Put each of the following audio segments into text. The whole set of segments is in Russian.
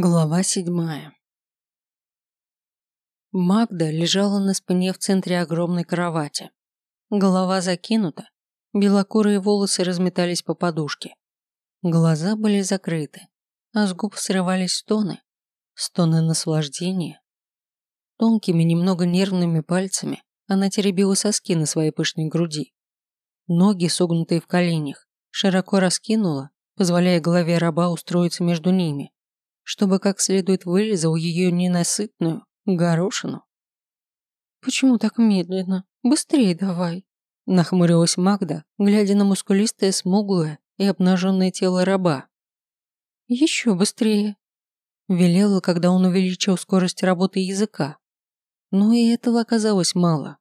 Глава седьмая Магда лежала на спине в центре огромной кровати. Голова закинута, белокурые волосы разметались по подушке. Глаза были закрыты, а с губ срывались стоны, стоны наслаждения. Тонкими, немного нервными пальцами она теребила соски на своей пышной груди. Ноги, согнутые в коленях, широко раскинула, позволяя голове раба устроиться между ними чтобы как следует вылезал ее ненасытную горошину. «Почему так медленно? Быстрее давай!» Нахмурилась Магда, глядя на мускулистое, смуглое и обнаженное тело раба. «Еще быстрее!» Велела, когда он увеличил скорость работы языка. Но и этого оказалось мало.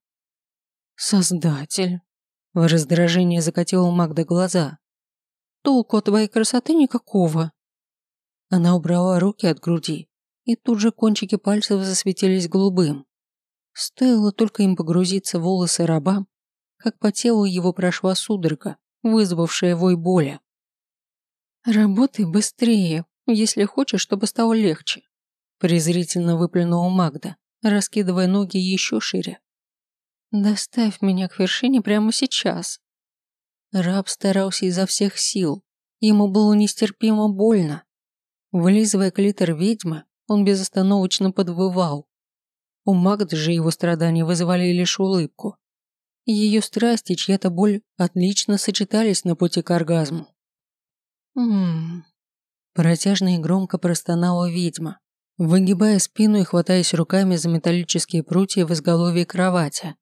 «Создатель!» В раздражении закатила Магда глаза. «Толку от твоей красоты никакого!» Она убрала руки от груди, и тут же кончики пальцев засветились голубым. Стоило только им погрузиться в волосы раба, как по телу его прошла судорога, вызвавшая вой боли. «Работай быстрее, если хочешь, чтобы стало легче», презрительно выплюнула Магда, раскидывая ноги еще шире. «Доставь меня к вершине прямо сейчас». Раб старался изо всех сил, ему было нестерпимо больно, Вылизывая клитор ведьмы, он безостановочно подвывал. У Магды же его страдания вызывали лишь улыбку. Ее страсть и чья-то боль отлично сочетались на пути к оргазму. «Ммм...» Протяжно и громко простонала ведьма, выгибая спину и хватаясь руками за металлические прутья в изголовье кровати.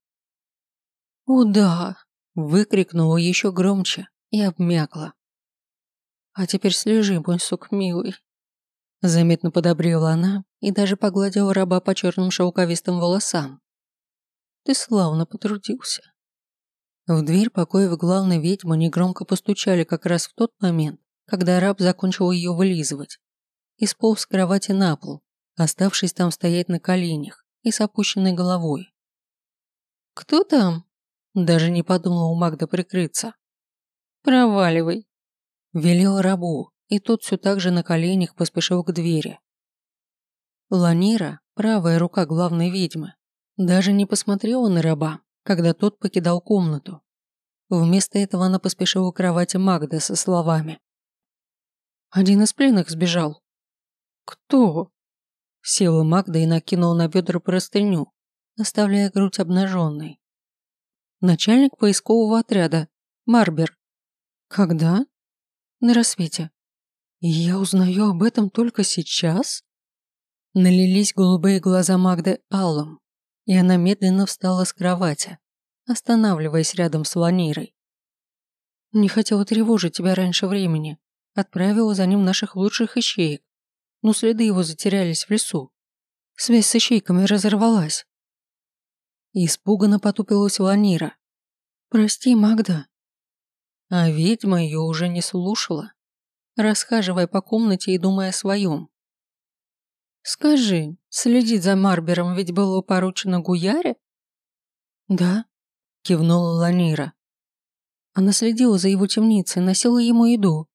«О да!» – выкрикнула еще громче и обмякла. «А теперь слежи, мой сук милый, Заметно подобрела она и даже погладила раба по черным шелковистым волосам. «Ты славно потрудился». В дверь покоев главной ведьмы негромко постучали как раз в тот момент, когда раб закончил ее вылизывать. И сполз с кровати на пол, оставшись там стоять на коленях и с опущенной головой. «Кто там?» Даже не подумала Магда прикрыться. «Проваливай», – велел рабу, и тот все так же на коленях поспешил к двери. Ланира, правая рука главной ведьмы, даже не посмотрела на раба, когда тот покидал комнату. Вместо этого она поспешила к кровати Магда со словами. «Один из пленных сбежал». «Кто?» Села Магда и накинула на бедра простыню, оставляя грудь обнаженной. «Начальник поискового отряда, Марбер». «Когда?» «На рассвете». И я узнаю об этом только сейчас? Налились голубые глаза Магды алым, и она медленно встала с кровати, останавливаясь рядом с Ланирой. Не хотела тревожить тебя раньше времени. Отправила за ним наших лучших ищеек, но следы его затерялись в лесу. Связь с ищейками разорвалась. Испуганно потупилась Ланира. «Прости, Магда». А ведьма ее уже не слушала расхаживая по комнате и думая о своем. «Скажи, следить за Марбером ведь было поручено Гуяре?» «Да», – кивнула Ланира. Она следила за его темницей, носила ему еду.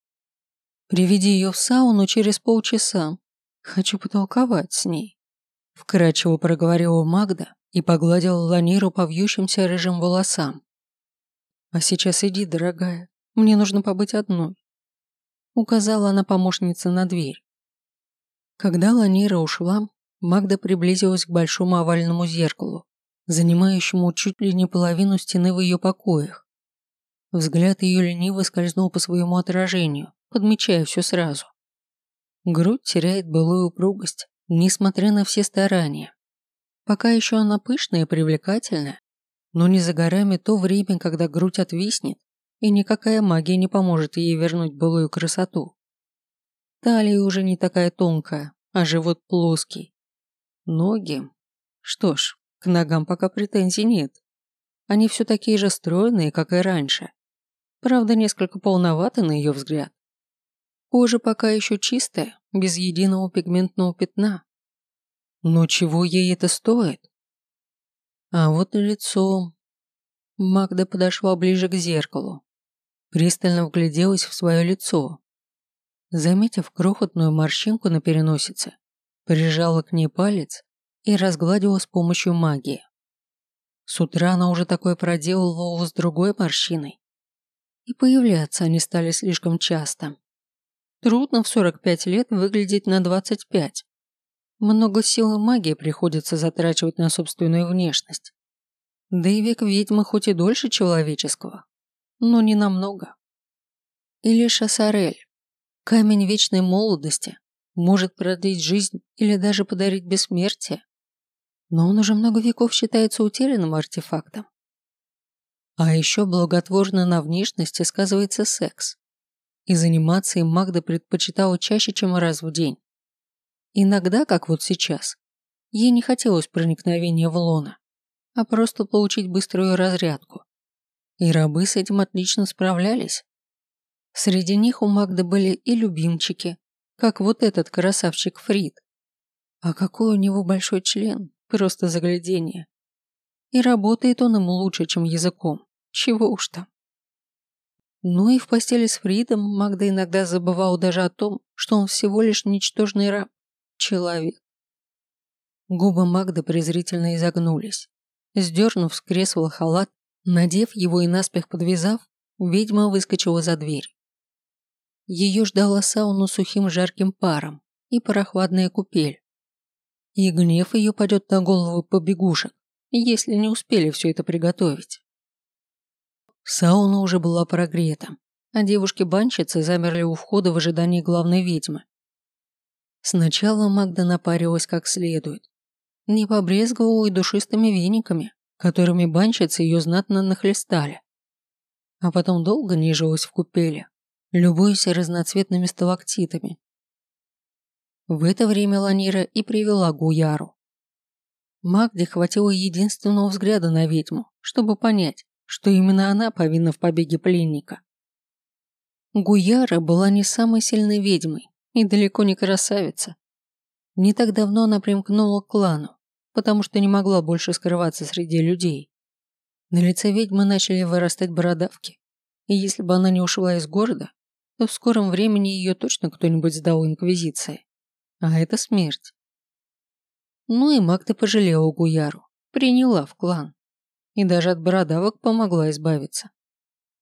«Приведи ее в сауну через полчаса. Хочу потолковать с ней», – вкрадчиво проговорила Магда и погладила Ланиру по вьющимся рыжим волосам. «А сейчас иди, дорогая, мне нужно побыть одной указала она помощнице на дверь. Когда Ланира ушла, Магда приблизилась к большому овальному зеркалу, занимающему чуть ли не половину стены в ее покоях. Взгляд ее лениво скользнул по своему отражению, подмечая все сразу. Грудь теряет былую упругость, несмотря на все старания. Пока еще она пышная и привлекательная, но не за горами то время, когда грудь отвиснет, и никакая магия не поможет ей вернуть былую красоту. Талия уже не такая тонкая, а живот плоский. Ноги. Что ж, к ногам пока претензий нет. Они все такие же стройные, как и раньше. Правда, несколько полноваты на ее взгляд. Кожа пока еще чистая, без единого пигментного пятна. Но чего ей это стоит? А вот лицо. Магда подошла ближе к зеркалу, Пристально вгляделась в свое лицо. Заметив крохотную морщинку на переносице, прижала к ней палец и разгладила с помощью магии. С утра она уже такое проделывала с другой морщиной. И появляться они стали слишком часто. Трудно в 45 лет выглядеть на 25. Много сил и магии приходится затрачивать на собственную внешность. Да и век ведьмы хоть и дольше человеческого, но не намного. Или шассарель, камень вечной молодости, может продлить жизнь или даже подарить бессмертие. Но он уже много веков считается утерянным артефактом. А еще благотворно на внешности сказывается секс. И заниматься им Магда предпочитала чаще, чем раз в день. Иногда, как вот сейчас, ей не хотелось проникновения в лона а просто получить быструю разрядку. И рабы с этим отлично справлялись. Среди них у Магды были и любимчики, как вот этот красавчик Фрид. А какой у него большой член, просто заглядение. И работает он им лучше, чем языком, чего уж там. Ну и в постели с Фридом Магда иногда забывала даже о том, что он всего лишь ничтожный раб, человек. Губы Магды презрительно изогнулись. Сдернув с кресла халат, надев его и наспех подвязав, ведьма выскочила за дверь. Ее ждала сауна сухим жарким паром и прохладная купель. И гнев ее падет на голову побегушек, если не успели все это приготовить. Сауна уже была прогрета, а девушки-банщицы замерли у входа в ожидании главной ведьмы. Сначала Магда напарилась как следует, не побрезговала и душистыми вениками, которыми банщицы ее знатно нахлестали. А потом долго нежилась в купеле, любуясь разноцветными сталактитами. В это время Ланира и привела Гуяру. Магде хватило единственного взгляда на ведьму, чтобы понять, что именно она повинна в побеге пленника. Гуяра была не самой сильной ведьмой и далеко не красавица. Не так давно она примкнула к клану, потому что не могла больше скрываться среди людей. На лице ведьмы начали вырастать бородавки, и если бы она не ушла из города, то в скором времени ее точно кто-нибудь сдал инквизиции. А это смерть. Ну и Магда пожалела Гуяру, приняла в клан. И даже от бородавок помогла избавиться.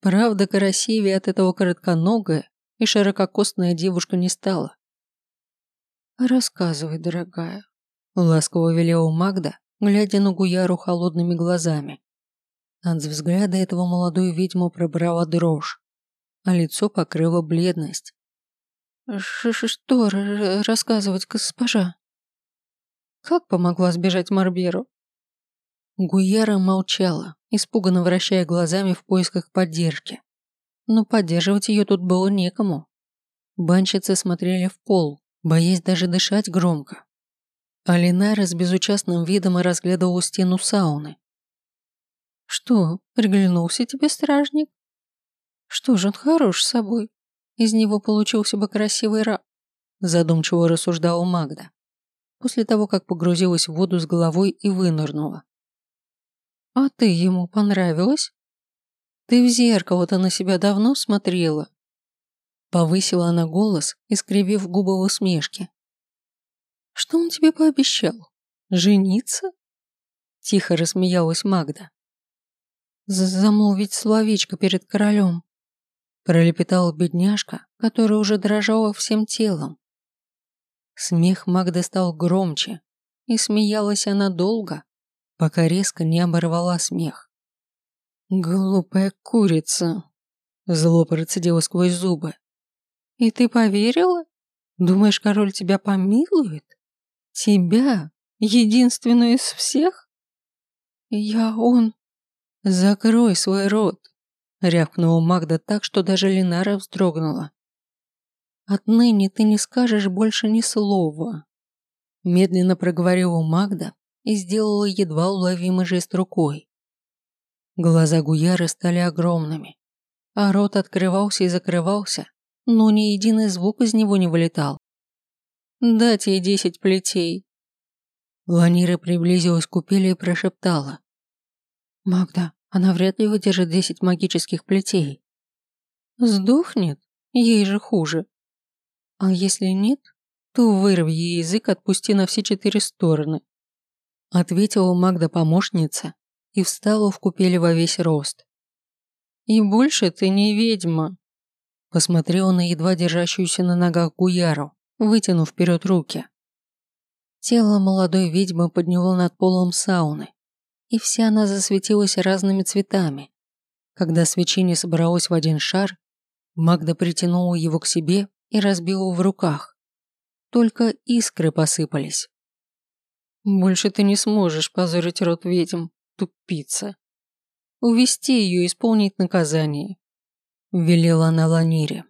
Правда, красивее от этого коротконогая и ширококостная девушка не стала. «Рассказывай, дорогая, Ласково велела Магда, глядя на Гуяру холодными глазами. От взгляда этого молодую ведьму пробрала дрожь, а лицо покрыло бледность. Ш -ш «Что рассказывать, госпожа?» «Как помогла сбежать Марберу?» Гуяра молчала, испуганно вращая глазами в поисках поддержки. Но поддерживать ее тут было некому. Банщицы смотрели в пол, боясь даже дышать громко. Алинара с безучастным видом разглядывала стену сауны. «Что, приглянулся тебе стражник? Что же он хорош с собой? Из него получился бы красивый раб», задумчиво рассуждала Магда, после того, как погрузилась в воду с головой и вынырнула. «А ты ему понравилась? Ты в зеркало-то на себя давно смотрела?» Повысила она голос, искривив губы в усмешке. Что он тебе пообещал? Жениться? Тихо рассмеялась Магда. Замолвить словечко перед королем. Пролепетала бедняжка, которая уже дрожала всем телом. Смех Магды стал громче, и смеялась она долго, пока резко не оборвала смех. «Глупая курица!» Зло процедила сквозь зубы. «И ты поверила? Думаешь, король тебя помилует?» Тебя? Единственную из всех? Я он. Закрой свой рот, рявкнула Магда так, что даже Линара вздрогнула. Отныне ты не скажешь больше ни слова. Медленно проговорила Магда и сделала едва уловимый жест рукой. Глаза Гуяры стали огромными, а рот открывался и закрывался, но ни единый звук из него не вылетал. Дать ей десять плетей. Ланира приблизилась к купели и прошептала. Магда, она вряд ли выдержит десять магических плетей. Сдохнет? Ей же хуже. А если нет, то вырви ей язык, отпусти на все четыре стороны. Ответила Магда-помощница и встала в купели во весь рост. И больше ты не ведьма. Посмотрела на едва держащуюся на ногах Гуяру, вытянув вперед руки. Тело молодой ведьмы подняло над полом сауны, и вся она засветилась разными цветами. Когда свечение собралось в один шар, Магда притянула его к себе и разбила в руках. Только искры посыпались. «Больше ты не сможешь позорить рот ведьм, тупица. Увести ее и исполнить наказание», – велела она Ланире.